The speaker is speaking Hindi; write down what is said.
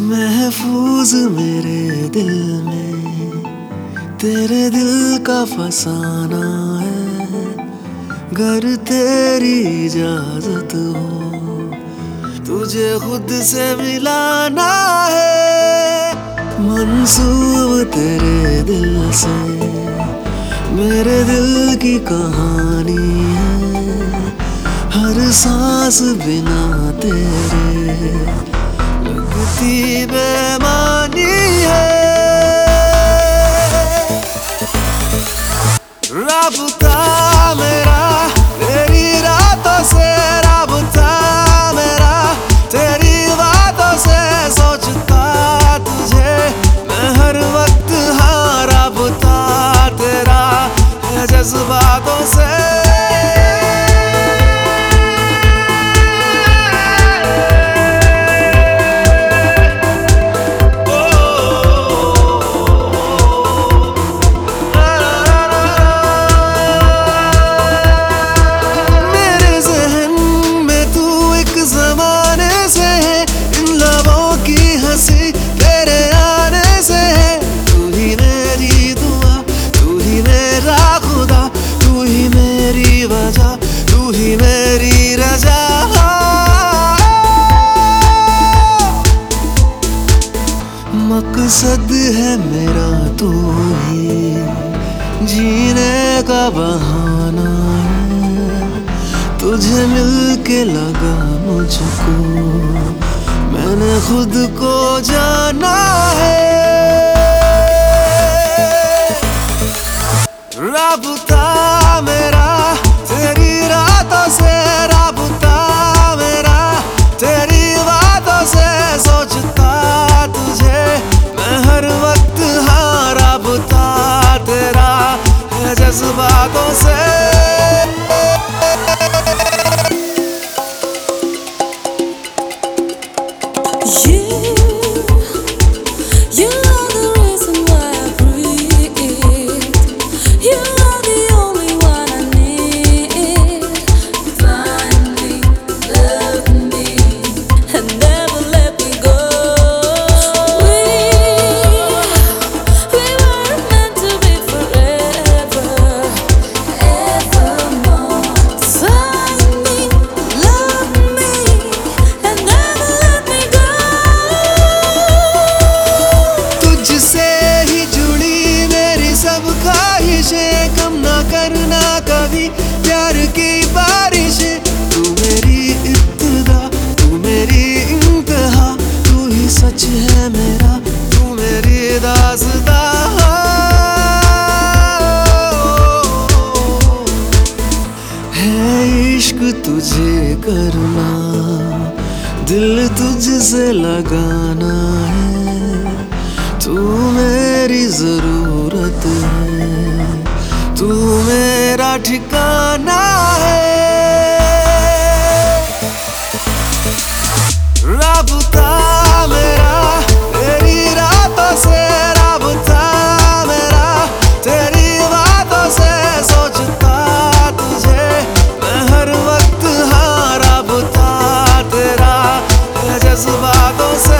महफूज मेरे दिल में तेरे दिल का फसाना है। घर तेरी इजाज़त हो, तुझे खुद से मिलाना है। मंसूब तेरे दिल से मेरे दिल की कहानी है। हर सांस बिना तेरे लगती बेमानी है। राबता मेरा तेरी रातों से राबता मेरा। तेरी बातों से सोचता तुझे, मैं हर वक्त हाँ राबता तेरा। है जज्बातों से मकसद है मेरा तो ही, जीने का बहाना है। तुझे मिल के लगा मुझको, मैंने खुद को जाना है। राबता मेरा है जज्बातों दिल तुझसे लगाना है। तू मेरी ज़रूरत है। तू मेरा ठिकाना है। राबता हर वक्त